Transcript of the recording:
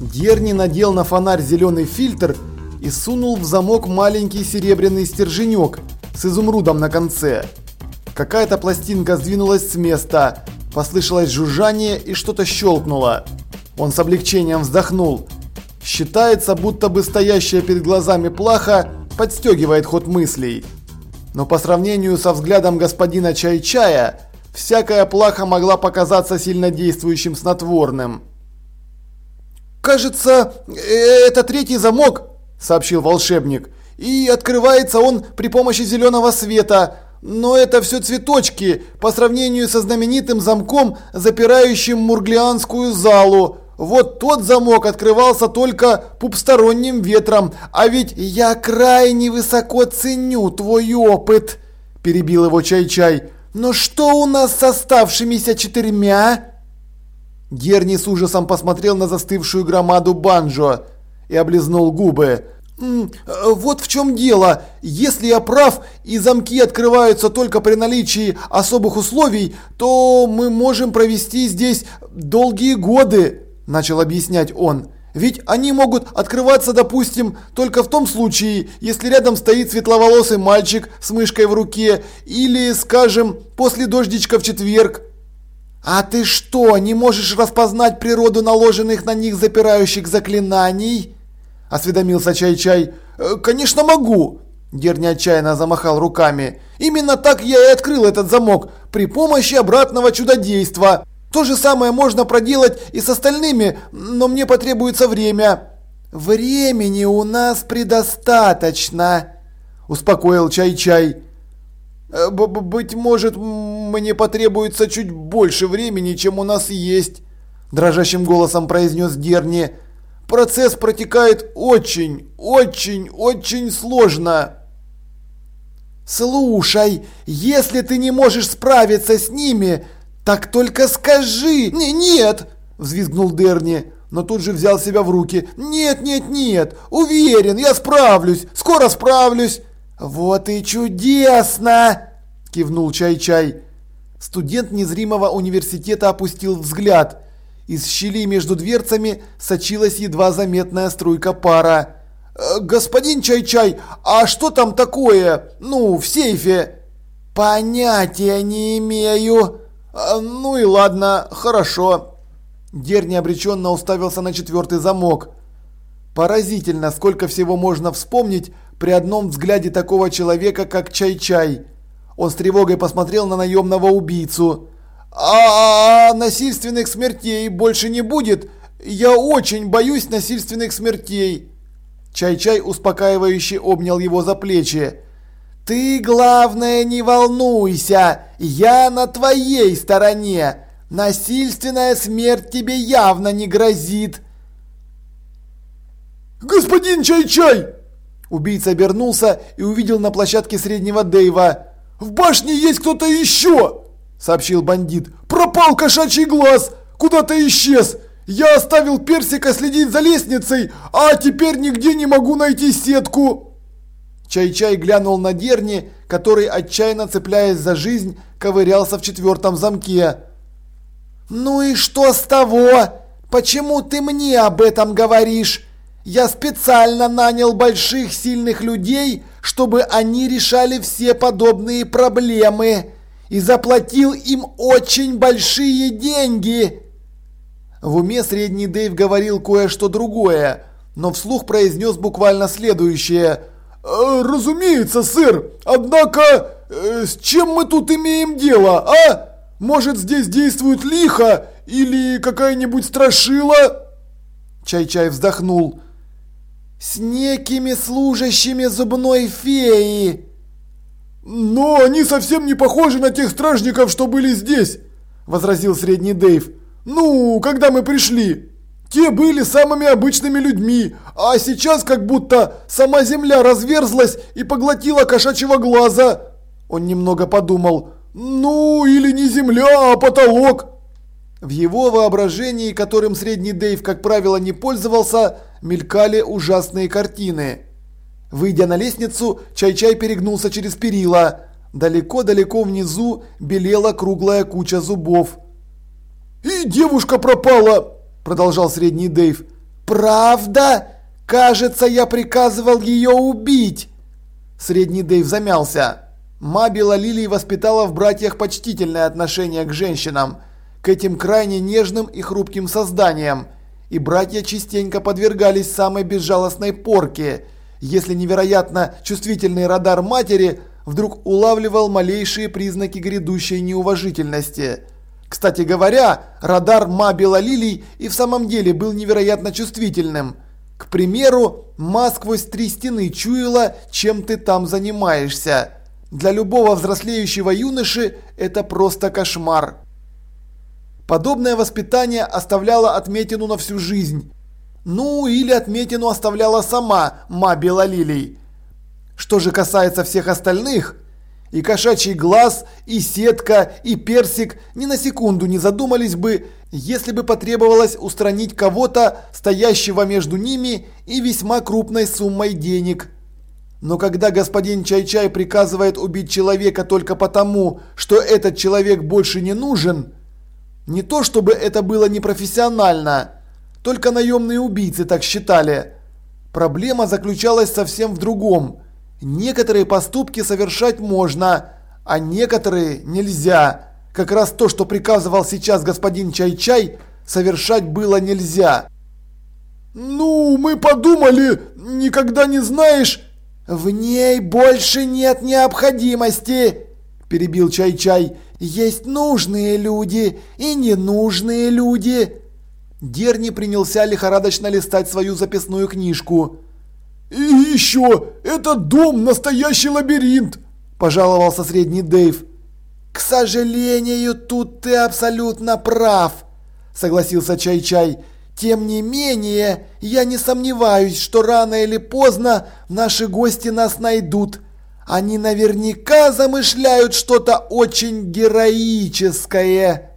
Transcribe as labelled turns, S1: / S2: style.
S1: Дерни надел на фонарь зеленый фильтр и сунул в замок маленький серебряный стерженек с изумрудом на конце. Какая-то пластинка сдвинулась с места, послышалось жужжание и что-то щелкнуло. Он с облегчением вздохнул. Считается, будто бы стоящая перед глазами плаха подстегивает ход мыслей. Но по сравнению со взглядом господина Чай-Чая, всякая плаха могла показаться сильнодействующим снотворным. «Кажется, это третий замок», – сообщил волшебник. «И открывается он при помощи зеленого света. Но это все цветочки по сравнению со знаменитым замком, запирающим Мурглианскую залу. Вот тот замок открывался только пупсторонним ветром. А ведь я крайне высоко ценю твой опыт», – перебил его Чай-Чай. «Но что у нас с оставшимися четырьмя?» Герни с ужасом посмотрел на застывшую громаду банджо и облизнул губы. «Вот в чем дело. Если я прав и замки открываются только при наличии особых условий, то мы можем провести здесь долгие годы», – начал объяснять он. «Ведь они могут открываться, допустим, только в том случае, если рядом стоит светловолосый мальчик с мышкой в руке, или, скажем, после дождичка в четверг». «А ты что, не можешь распознать природу наложенных на них запирающих заклинаний?» – осведомился Чай-Чай. «Э, «Конечно могу!» – Герни отчаянно замахал руками. «Именно так я и открыл этот замок, при помощи обратного чудодейства. То же самое можно проделать и с остальными, но мне потребуется время». «Времени у нас предостаточно», – успокоил Чай-Чай. Э, «Быть может, мне потребуется чуть больше времени, чем у нас есть», – дрожащим голосом произнес Дерни. «Процесс протекает очень, очень, очень сложно». «Слушай, если ты не можешь справиться с ними, так только скажи!» Н «Нет!» – взвизгнул Дерни, но тут же взял себя в руки. «Нет, нет, нет! Уверен, я справлюсь! Скоро справлюсь!» «Вот и чудесно!» – кивнул Чай-Чай. Студент незримого университета опустил взгляд. Из щели между дверцами сочилась едва заметная струйка пара. «Э, «Господин Чай-Чай, а что там такое? Ну, в сейфе?» «Понятия не имею». «Э, «Ну и ладно, хорошо». Дерни обреченно уставился на четвертый замок. Поразительно, сколько всего можно вспомнить при одном взгляде такого человека, как Чай-Чай. Он с тревогой посмотрел на наемного убийцу. «А, -а, -а насильственных смертей больше не будет? Я очень боюсь насильственных смертей!» Чай-Чай успокаивающе обнял его за плечи. «Ты, главное, не волнуйся! Я на твоей стороне! Насильственная смерть тебе явно не грозит!»
S2: «Господин Чай-Чай!»
S1: Убийца обернулся и увидел на площадке среднего Дэйва.
S2: «В башне есть кто-то еще!» – сообщил бандит. «Пропал кошачий глаз! Куда-то исчез! Я оставил Персика следить за лестницей, а теперь нигде не могу найти сетку!»
S1: Чай-Чай глянул на Дерни, который, отчаянно цепляясь за жизнь, ковырялся в четвертом замке.
S3: «Ну и что с того? Почему ты мне об этом говоришь? Я специально нанял больших сильных людей, чтобы они решали все подобные проблемы. И заплатил им очень большие деньги.
S1: В уме средний Дэйв говорил кое-что другое, но вслух произнес буквально следующее.
S2: «Э, «Разумеется, сэр. Однако, э, с чем мы тут имеем дело, а? Может, здесь действует лихо или какая-нибудь страшила?»
S1: Чай-чай вздохнул
S3: с некими служащими зубной феи.
S2: Но они совсем не похожи на тех стражников, что были здесь, возразил средний Дэйв. Ну, когда мы пришли. Те были самыми обычными людьми, а сейчас как будто сама земля разверзлась и поглотила кошачьего глаза. Он немного подумал. Ну, или не земля, а потолок.
S1: В его воображении, которым средний Дэйв, как правило, не пользовался, мелькали ужасные картины. Выйдя на лестницу, Чай-Чай перегнулся через перила. Далеко-далеко внизу белела круглая куча зубов.
S2: «И девушка пропала!» – продолжал средний Дэйв.
S3: «Правда? Кажется, я приказывал ее убить!»
S1: Средний Дэйв замялся. Мабила Лилии воспитала в братьях почтительное отношение к женщинам, к этим крайне нежным и хрупким созданиям, и братья частенько подвергались самой безжалостной порке, если невероятно чувствительный радар матери вдруг улавливал малейшие признаки грядущей неуважительности. Кстати говоря, радар Мабила Лилий и в самом деле был невероятно чувствительным. К примеру, ма сквозь три стены чуяла, чем ты там занимаешься. Для любого взрослеющего юноши это просто кошмар. Подобное воспитание оставляло отметину на всю жизнь. Ну, или отметину оставляла сама Мабила Лилий. Что же касается всех остальных, и кошачий глаз, и сетка, и персик ни на секунду не задумались бы, если бы потребовалось устранить кого-то, стоящего между ними и весьма крупной суммой денег. Но когда господин Чай-Чай приказывает убить человека только потому, что этот человек больше не нужен, не то чтобы это было непрофессионально, только наемные убийцы так считали. Проблема заключалась совсем в другом. Некоторые поступки совершать можно, а некоторые нельзя. Как раз то, что приказывал сейчас господин Чай-Чай, совершать было нельзя.
S2: «Ну, мы подумали, никогда не знаешь...»
S3: «В ней больше нет необходимости!» – перебил Чай-Чай. «Есть нужные люди и ненужные люди!»
S1: Дерни принялся лихорадочно листать свою записную книжку.
S2: «И еще, этот дом настоящий лабиринт!» – пожаловался средний Дэйв.
S3: «К сожалению, тут ты абсолютно прав», – согласился Чай-Чай. Тем не менее, я не сомневаюсь, что рано или поздно наши гости нас найдут. Они наверняка замышляют что-то очень героическое.